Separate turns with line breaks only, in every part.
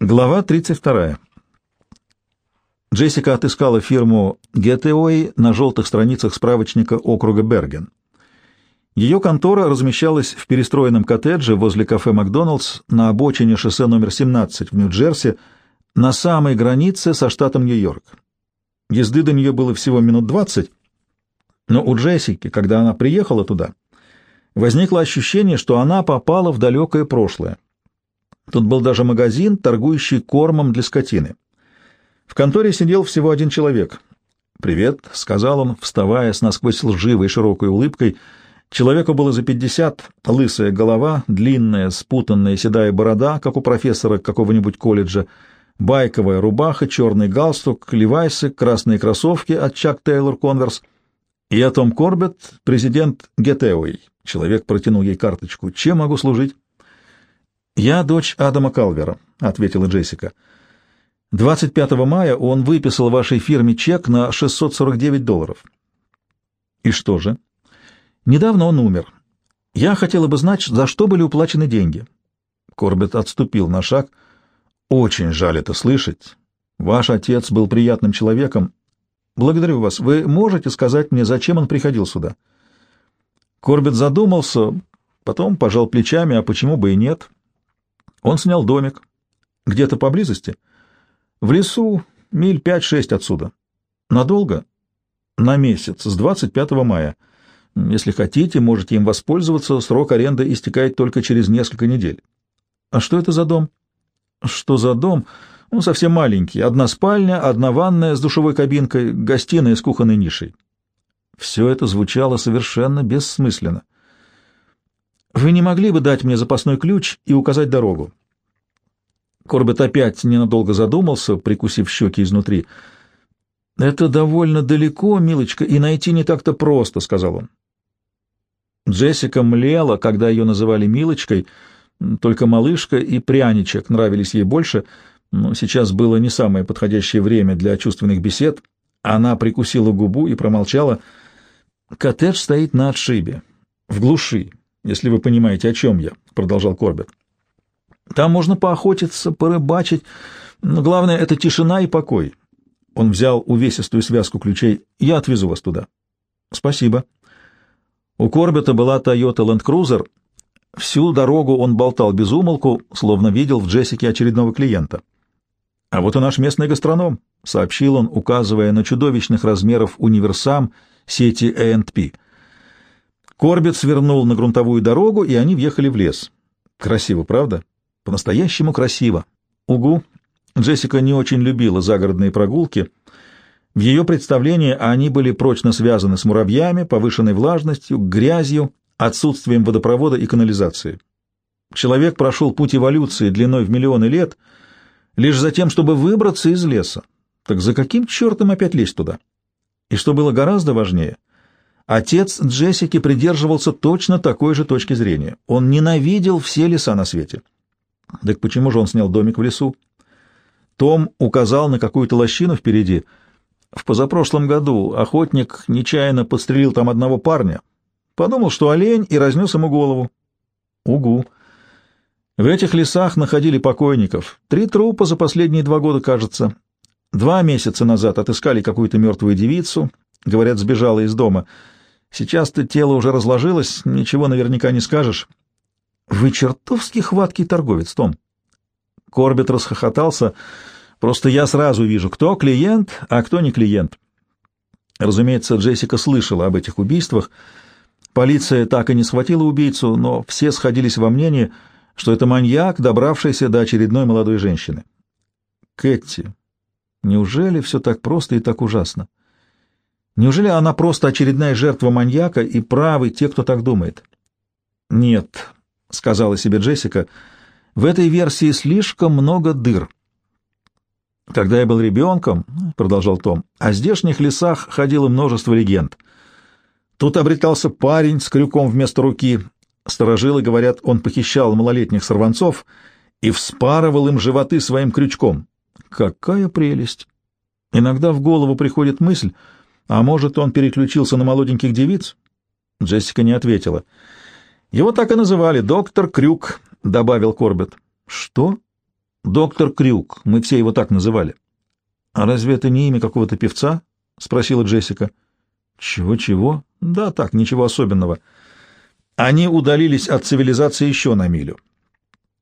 Глава 32. Джессика отыскала фирму Getaway на желтых страницах справочника округа Берген. Ее контора размещалась в перестроенном коттедже возле кафе «Макдоналдс» на обочине шоссе номер 17 в Нью-Джерси, на самой границе со штатом Нью-Йорк. Езды до нее было всего минут двадцать, но у Джессики, когда она приехала туда, возникло ощущение, что она попала в далекое прошлое. Тут был даже магазин, торгующий кормом для скотины. В конторе сидел всего один человек. «Привет», — сказал он, вставая с насквозь лживой широкой улыбкой. Человеку было за пятьдесят, лысая голова, длинная, спутанная седая борода, как у профессора какого-нибудь колледжа, байковая рубаха, черный галстук, левайсы, красные кроссовки от Чак Тейлор Конверс. «Я Том Корбет, президент Гетеуэй». Человек протянул ей карточку. «Чем могу служить?» «Я дочь Адама Калвера», — ответила Джессика. 25 мая он выписал вашей фирме чек на 649 долларов. И что же? Недавно он умер. Я хотела бы знать, за что были уплачены деньги. Корбет отступил на шаг. Очень жаль это слышать. Ваш отец был приятным человеком. Благодарю вас. Вы можете сказать мне, зачем он приходил сюда? Корбет задумался, потом пожал плечами, а почему бы и нет. Он снял домик. Где-то поблизости — в лесу миль пять-шесть отсюда. Надолго? На месяц, с 25 мая. Если хотите, можете им воспользоваться, срок аренды истекает только через несколько недель. А что это за дом? Что за дом? Ну, совсем маленький. Одна спальня, одна ванная с душевой кабинкой, гостиная с кухонной нишей. Все это звучало совершенно бессмысленно. Вы не могли бы дать мне запасной ключ и указать дорогу? Корбет опять ненадолго задумался, прикусив щеки изнутри. «Это довольно далеко, милочка, и найти не так-то просто», — сказал он. Джессика млела, когда ее называли Милочкой, только малышка и пряничек нравились ей больше, но сейчас было не самое подходящее время для чувственных бесед. Она прикусила губу и промолчала. «Коттедж стоит на отшибе, в глуши, если вы понимаете, о чем я», — продолжал Корбет. Там можно поохотиться, порыбачить, но главное — это тишина и покой. Он взял увесистую связку ключей. «Я отвезу вас туда». «Спасибо». У Корбета была Toyota Land Cruiser. Всю дорогу он болтал без умолку, словно видел в Джессике очередного клиента. «А вот и наш местный гастроном», — сообщил он, указывая на чудовищных размеров универсам сети A&P. Корбет свернул на грунтовую дорогу, и они въехали в лес. Красиво, правда? По-настоящему красиво. Угу. Джессика не очень любила загородные прогулки. В ее представлении они были прочно связаны с муравьями, повышенной влажностью, грязью, отсутствием водопровода и канализации. Человек прошел путь эволюции длиной в миллионы лет лишь за тем, чтобы выбраться из леса. Так за каким чертом опять лезть туда? И что было гораздо важнее, отец Джессики придерживался точно такой же точки зрения. Он ненавидел все леса на свете. Так почему же он снял домик в лесу? Том указал на какую-то лощину впереди. В позапрошлом году охотник нечаянно подстрелил там одного парня. Подумал, что олень, и разнес ему голову. Угу. В этих лесах находили покойников. Три трупа за последние два года, кажется. Два месяца назад отыскали какую-то мертвую девицу. Говорят, сбежала из дома. Сейчас-то тело уже разложилось, ничего наверняка не скажешь. Вы чертовски хваткий торговец, Том. Корбет расхохотался. Просто я сразу вижу, кто клиент, а кто не клиент. Разумеется, Джессика слышала об этих убийствах. Полиция так и не схватила убийцу, но все сходились во мнении, что это маньяк, добравшийся до очередной молодой женщины. Кэти, неужели все так просто и так ужасно? Неужели она просто очередная жертва маньяка и правы те, кто так думает? Нет, — сказала себе Джессика, — в этой версии слишком много дыр. «Когда я был ребенком, — продолжал Том, — о здешних лесах ходило множество легенд. Тут обретался парень с крюком вместо руки. Сторожилы говорят, он похищал малолетних сорванцов и вспарывал им животы своим крючком. Какая прелесть! Иногда в голову приходит мысль, а может, он переключился на молоденьких девиц? Джессика не ответила. — его так и называли, доктор Крюк, — добавил Корбет. Что? Доктор Крюк, мы все его так называли. А разве это не имя какого-то певца? спросила Джессика. Чего-чего? Да так, ничего особенного. Они удалились от цивилизации еще на милю.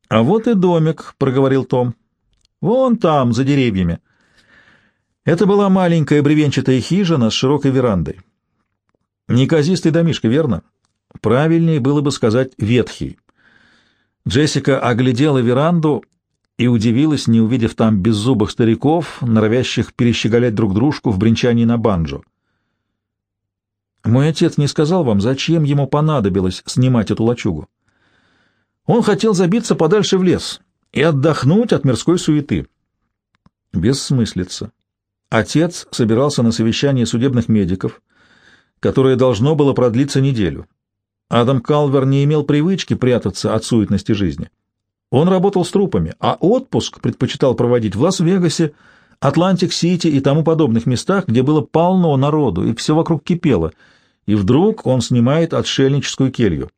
А вот и домик, проговорил Том. Вон там, за деревьями. Это была маленькая бревенчатая хижина с широкой верандой. Неказистый домишко, верно? Правильнее было бы сказать ветхий. Джессика оглядела веранду и удивилась, не увидев там беззубых стариков, норовящих перещеголять друг дружку в бренчании на банджо. «Мой отец не сказал вам, зачем ему понадобилось снимать эту лачугу. Он хотел забиться подальше в лес и отдохнуть от мирской суеты». Бессмыслица. Отец собирался на совещание судебных медиков, которое должно было продлиться неделю. Адам Калвер не имел привычки прятаться от суетности жизни. Он работал с трупами, а отпуск предпочитал проводить в Лас-Вегасе, Атлантик-Сити и тому подобных местах, где было полно народу, и все вокруг кипело, и вдруг он снимает отшельническую келью.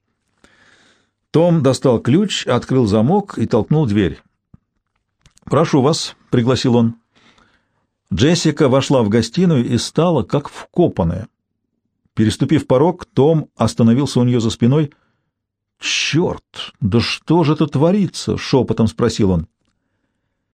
Том достал ключ, открыл замок и толкнул дверь. «Прошу вас», — пригласил он. Джессика вошла в гостиную и стала как вкопанная. Переступив порог, Том остановился у нее за спиной. «Черт! Да что же это творится?» — шепотом спросил он.